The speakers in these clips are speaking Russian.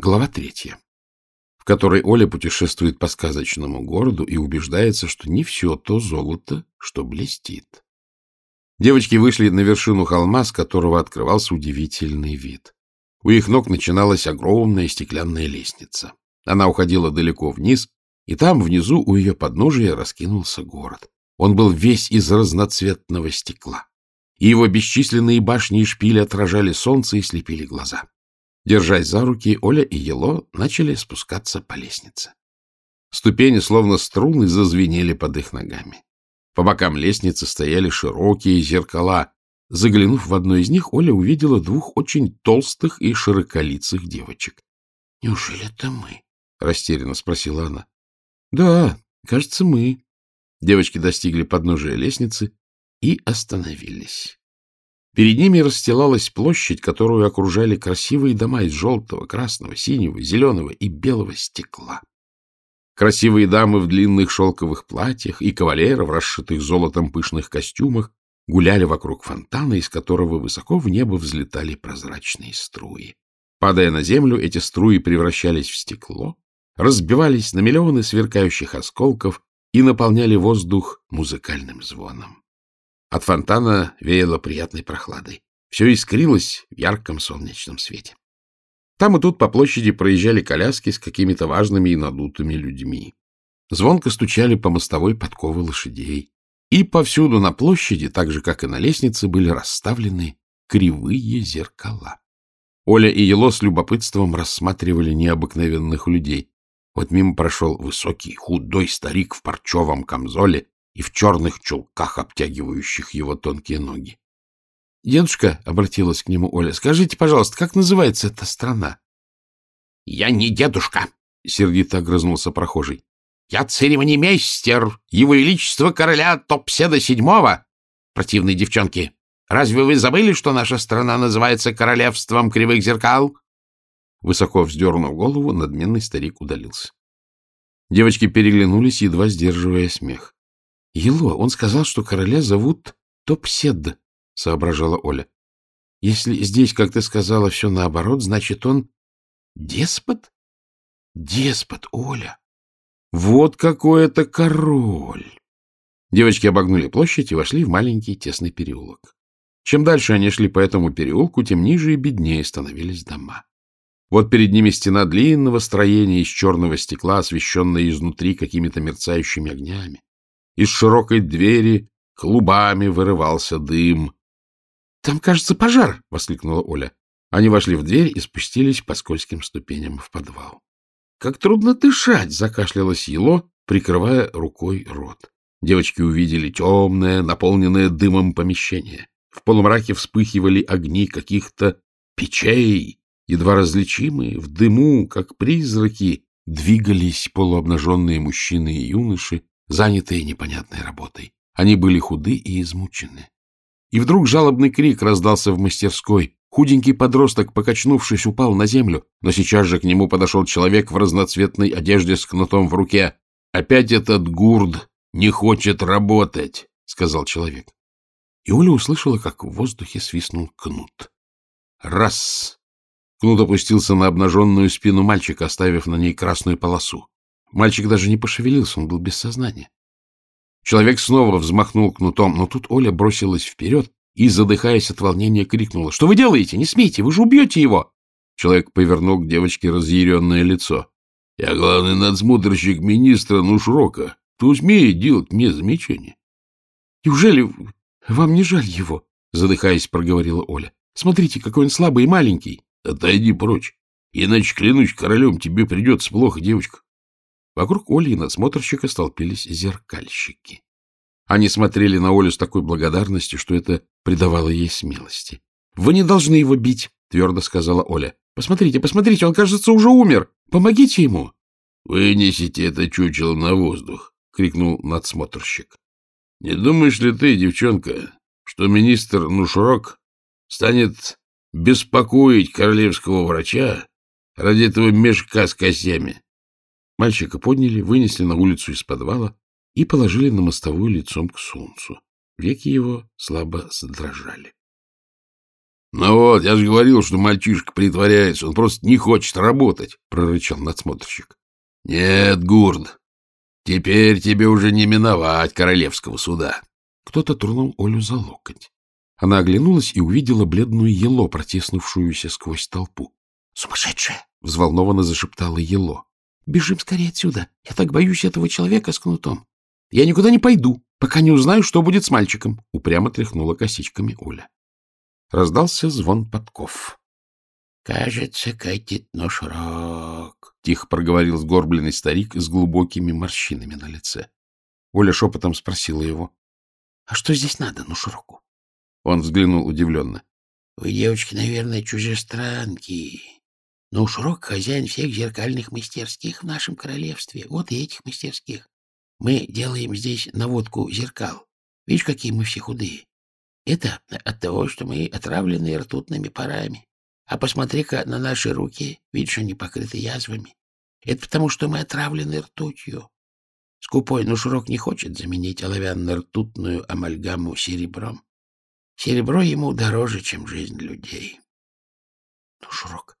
Глава третья, в которой Оля путешествует по сказочному городу и убеждается, что не все то золото, что блестит. Девочки вышли на вершину холма, с которого открывался удивительный вид. У их ног начиналась огромная стеклянная лестница. Она уходила далеко вниз, и там, внизу, у ее подножия раскинулся город. Он был весь из разноцветного стекла, и его бесчисленные башни и шпили отражали солнце и слепили глаза. Держась за руки, Оля и Ело начали спускаться по лестнице. Ступени, словно струны, зазвенели под их ногами. По бокам лестницы стояли широкие зеркала. Заглянув в одно из них, Оля увидела двух очень толстых и широколицых девочек. — Неужели это мы? — растерянно спросила она. — Да, кажется, мы. Девочки достигли подножия лестницы и остановились. Перед ними расстилалась площадь, которую окружали красивые дома из желтого, красного, синего, зеленого и белого стекла. Красивые дамы в длинных шелковых платьях и кавалеры в расшитых золотом пышных костюмах гуляли вокруг фонтана, из которого высоко в небо взлетали прозрачные струи. Падая на землю, эти струи превращались в стекло, разбивались на миллионы сверкающих осколков и наполняли воздух музыкальным звоном. От фонтана веяло приятной прохладой. Все искрилось в ярком солнечном свете. Там и тут по площади проезжали коляски с какими-то важными и надутыми людьми. Звонко стучали по мостовой подковы лошадей. И повсюду на площади, так же, как и на лестнице, были расставлены кривые зеркала. Оля и Ело с любопытством рассматривали необыкновенных людей. Вот мимо прошел высокий, худой старик в парчевом камзоле и в черных чулках, обтягивающих его тонкие ноги. — Дедушка, — обратилась к нему Оля, — скажите, пожалуйста, как называется эта страна? — Я не дедушка, — сердито огрызнулся прохожий. — Я церемонимейстер, его величество короля Топседа седьмого. Противные девчонки, разве вы забыли, что наша страна называется королевством кривых зеркал? Высоко вздернув голову, надменный старик удалился. Девочки переглянулись, едва сдерживая смех. — Ело, он сказал, что короля зовут Топсед, — соображала Оля. — Если здесь, как ты сказала, все наоборот, значит, он деспот? Деспот, Оля. Вот какой это король! Девочки обогнули площадь и вошли в маленький тесный переулок. Чем дальше они шли по этому переулку, тем ниже и беднее становились дома. Вот перед ними стена длинного строения из черного стекла, освещенная изнутри какими-то мерцающими огнями. Из широкой двери клубами вырывался дым. — Там, кажется, пожар! — воскликнула Оля. Они вошли в дверь и спустились по скользким ступеням в подвал. — Как трудно дышать! — закашлялось Ело, прикрывая рукой рот. Девочки увидели темное, наполненное дымом помещение. В полумраке вспыхивали огни каких-то печей, едва различимые, в дыму, как призраки, двигались полуобнаженные мужчины и юноши, занятые непонятной работой. Они были худы и измучены. И вдруг жалобный крик раздался в мастерской. Худенький подросток, покачнувшись, упал на землю, но сейчас же к нему подошел человек в разноцветной одежде с кнутом в руке. «Опять этот гурд не хочет работать», — сказал человек. И Оля услышала, как в воздухе свистнул кнут. Раз! Кнут опустился на обнаженную спину мальчика, оставив на ней красную полосу. Мальчик даже не пошевелился, он был без сознания. Человек снова взмахнул кнутом, но тут Оля бросилась вперед и, задыхаясь от волнения, крикнула. — Что вы делаете? Не смейте, вы же убьете его! Человек повернул к девочке разъяренное лицо. — Я главный надсмотрщик министра Нушрока. Кто смеет делать мне замечания? — Неужели вам не жаль его? — задыхаясь, проговорила Оля. — Смотрите, какой он слабый и маленький. — Отойди прочь, иначе, клянусь королем, тебе придется плохо, девочка. Вокруг Оли и надсмотрщика столпились зеркальщики. Они смотрели на Олю с такой благодарностью, что это придавало ей смелости. — Вы не должны его бить, — твердо сказала Оля. — Посмотрите, посмотрите, он, кажется, уже умер. Помогите ему. — Вынесите это чучело на воздух, — крикнул надсмотрщик. — Не думаешь ли ты, девчонка, что министр Нушрок станет беспокоить королевского врача ради этого мешка с костями? Мальчика подняли, вынесли на улицу из подвала и положили на мостовую лицом к солнцу. Веки его слабо задрожали. Ну вот, я же говорил, что мальчишка притворяется, он просто не хочет работать, — прорычал надсмотрщик. — Нет, Гурд, теперь тебе уже не миновать королевского суда. Кто-то тронул Олю за локоть. Она оглянулась и увидела бледную Ело, протиснувшуюся сквозь толпу. — Сумасшедшая! — взволнованно зашептала Ело. — Бежим скорее отсюда. Я так боюсь этого человека с кнутом. Я никуда не пойду, пока не узнаю, что будет с мальчиком. Упрямо тряхнула косичками Оля. Раздался звон подков. — Кажется, катит нож рог, — тихо проговорил сгорбленный старик с глубокими морщинами на лице. Оля шепотом спросила его. — А что здесь надо, ну широку? Он взглянул удивленно. — Вы, девочки, наверное, чужестранки. Но Шурок — хозяин всех зеркальных мастерских в нашем королевстве. Вот и этих мастерских. Мы делаем здесь наводку зеркал. Видишь, какие мы все худые. Это от того, что мы отравлены ртутными парами. А посмотри-ка на наши руки, видишь, они покрыты язвами. Это потому, что мы отравлены ртутью. Скупой Нушурок не хочет заменить оловянно-ртутную амальгаму серебром. Серебро ему дороже, чем жизнь людей. — Нушурок,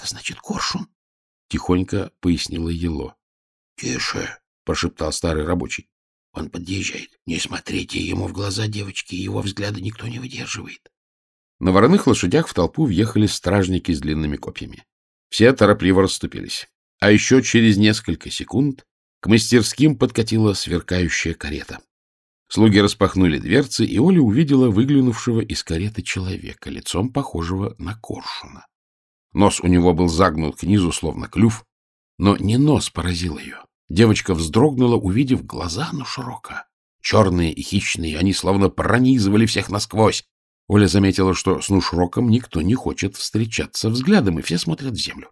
это значит коршун? — тихонько пояснила Ело. — Тише, — прошептал старый рабочий. Он подъезжает. Не смотрите ему в глаза, девочки, его взгляда никто не выдерживает. На вороных лошадях в толпу въехали стражники с длинными копьями. Все торопливо расступились. А еще через несколько секунд к мастерским подкатила сверкающая карета. Слуги распахнули дверцы, и Оля увидела выглянувшего из кареты человека, лицом похожего на коршуна. Нос у него был загнут к низу, словно клюв, но не нос поразил ее. Девочка вздрогнула, увидев глаза Нушрока. Черные и хищные, они словно пронизывали всех насквозь. Оля заметила, что с Нушроком никто не хочет встречаться взглядом, и все смотрят в землю.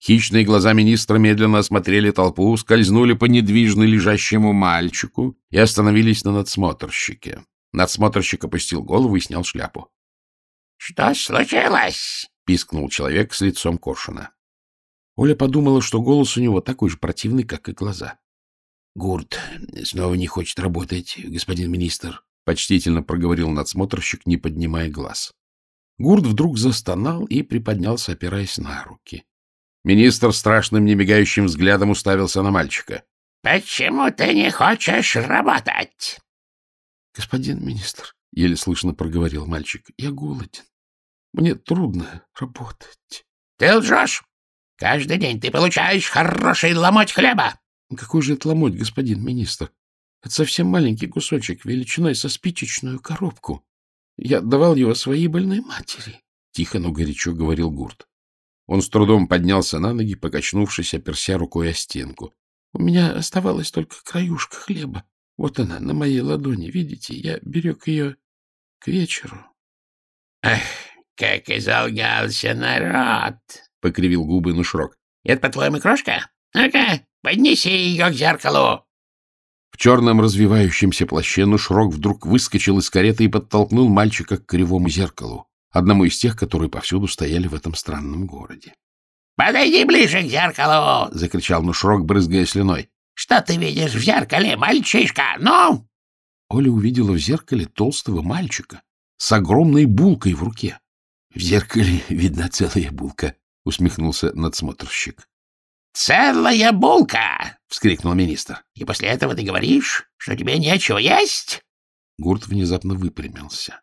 Хищные глаза министра медленно осмотрели толпу, скользнули по недвижно лежащему мальчику и остановились на надсмотрщике. Надсмотрщик опустил голову и снял шляпу. — Что случилось? — пискнул человек с лицом коршуна. Оля подумала, что голос у него такой же противный, как и глаза. — Гурт снова не хочет работать, господин министр, — почтительно проговорил надсмотрщик, не поднимая глаз. Гурт вдруг застонал и приподнялся, опираясь на руки. Министр страшным немигающим взглядом уставился на мальчика. — Почему ты не хочешь работать? — Господин министр, — еле слышно проговорил мальчик, — я голоден. Мне трудно работать. — Ты лжешь! Каждый день ты получаешь хороший ломоть хлеба. — Какой же это ломоть, господин министр? Это совсем маленький кусочек, величиной со спичечную коробку. Я давал его своей больной матери. Тихо, но горячо говорил Гурт. Он с трудом поднялся на ноги, покачнувшись, оперся рукой о стенку. У меня оставалась только краюшка хлеба. Вот она, на моей ладони, видите? Я берег ее к вечеру. — Ах, как изолгался народ! — покривил губы Нушрок. — Это, по-твоему, крошка? Ну-ка, поднеси ее к зеркалу. В черном развивающемся плаще Нушрок вдруг выскочил из кареты и подтолкнул мальчика к кривому зеркалу, одному из тех, которые повсюду стояли в этом странном городе. — Подойди ближе к зеркалу! — закричал Нушрок, брызгая слюной. — Что ты видишь в зеркале, мальчишка? Ну! Оля увидела в зеркале толстого мальчика с огромной булкой в руке. В зеркале видна целая булка, — усмехнулся надсмотрщик. — Целая булка! — вскрикнул министр. — И после этого ты говоришь, что тебе нечего есть? Гурт внезапно выпрямился.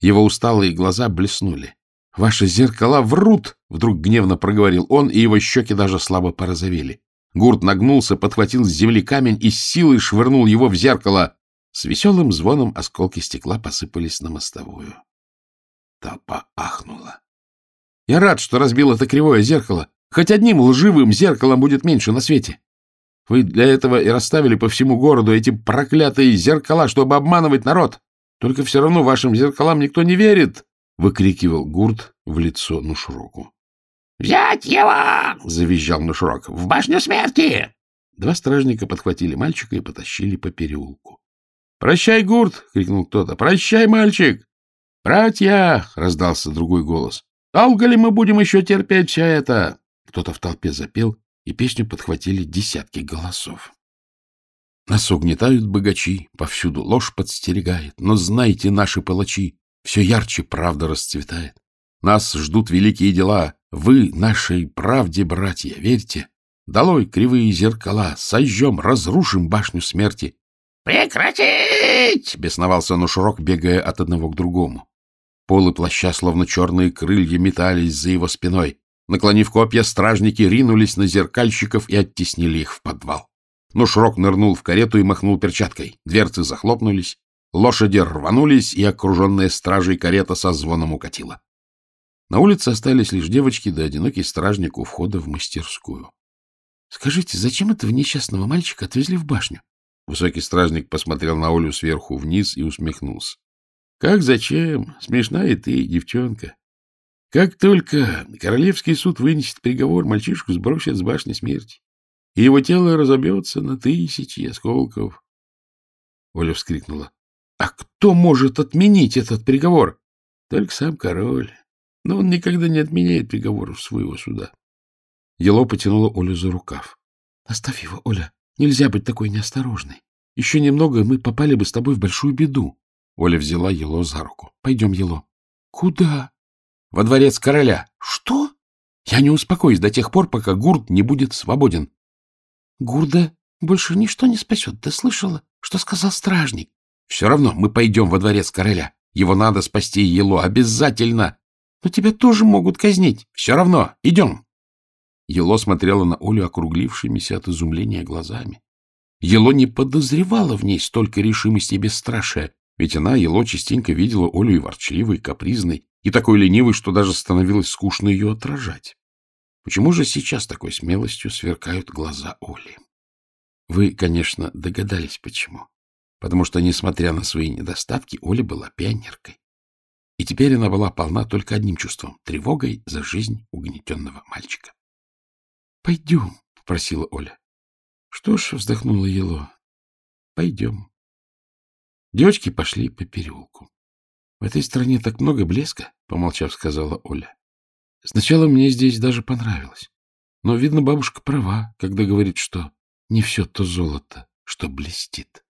Его усталые глаза блеснули. — Ваши зеркала врут! — вдруг гневно проговорил он, и его щеки даже слабо порозовели. Гурт нагнулся, подхватил с земли камень и с силой швырнул его в зеркало. С веселым звоном осколки стекла посыпались на мостовую. Толпа ахнула. Я рад, что разбил это кривое зеркало. Хоть одним лживым зеркалом будет меньше на свете. Вы для этого и расставили по всему городу эти проклятые зеркала, чтобы обманывать народ. Только все равно вашим зеркалам никто не верит, — выкрикивал Гурт в лицо Нушроку. — Взять его! — завизжал Нушрок. — В башню смерти! Два стражника подхватили мальчика и потащили по переулку. — Прощай, Гурт! — крикнул кто-то. — Прощай, мальчик! — Братья! — раздался другой голос. Долго ли мы будем еще терпеть все это? Кто-то в толпе запел, и песню подхватили десятки голосов. Нас угнетают богачи, повсюду ложь подстерегает, но знайте, наши палачи, Все ярче правда расцветает. Нас ждут великие дела. Вы нашей правде, братья, верьте. Долой кривые зеркала, сожжем, разрушим башню смерти. «Прекратить!» — бесновался Нушурок, бегая от одного к другому. Полы плаща, словно черные крылья, метались за его спиной. Наклонив копья, стражники ринулись на зеркальщиков и оттеснили их в подвал. Нушрок нырнул в карету и махнул перчаткой. Дверцы захлопнулись, лошади рванулись, и окруженная стражей карета со звоном укатила. На улице остались лишь девочки да одинокий стражник у входа в мастерскую. — Скажите, зачем этого несчастного мальчика отвезли в башню? Высокий стражник посмотрел на Олю сверху вниз и усмехнулся. — Как зачем? Смешная ты, девчонка. Как только королевский суд вынесет приговор, мальчишку сбросят с башни смерти, и его тело разобьется на тысячи осколков. Оля вскрикнула. — А кто может отменить этот приговор? — Только сам король. Но он никогда не отменяет приговоров своего суда. Ело потянула Олю за рукав. — Оставь его, Оля. Нельзя быть такой неосторожной. Еще немного, и мы попали бы с тобой в большую беду. Оля взяла Ело за руку. — Пойдем, Ело. — Куда? во дворец короля. — Что? Я не успокоюсь до тех пор, пока Гурд не будет свободен. — Гурда больше ничто не спасет. Ты слышала, что сказал стражник? — Все равно мы пойдем во дворец короля. Его надо спасти, Ело, обязательно. Но тебя тоже могут казнить. Все равно. Идем. Ело смотрела на Олю округлившимися от изумления глазами. Ело не подозревала в ней столько решимости и бесстрашия, ведь она, Ело, частенько видела Олю и ворчливой, и капризной, и такой ленивый, что даже становилось скучно ее отражать. Почему же сейчас такой смелостью сверкают глаза Оли? Вы, конечно, догадались, почему. Потому что, несмотря на свои недостатки, Оля была пионеркой. И теперь она была полна только одним чувством — тревогой за жизнь угнетенного мальчика. — Пойдем, — попросила Оля. — Что ж, — вздохнула Ело, — пойдем. Девочки пошли по переулку. — В этой стране так много блеска, — помолчав, сказала Оля. — Сначала мне здесь даже понравилось. Но, видно, бабушка права, когда говорит, что не все то золото, что блестит.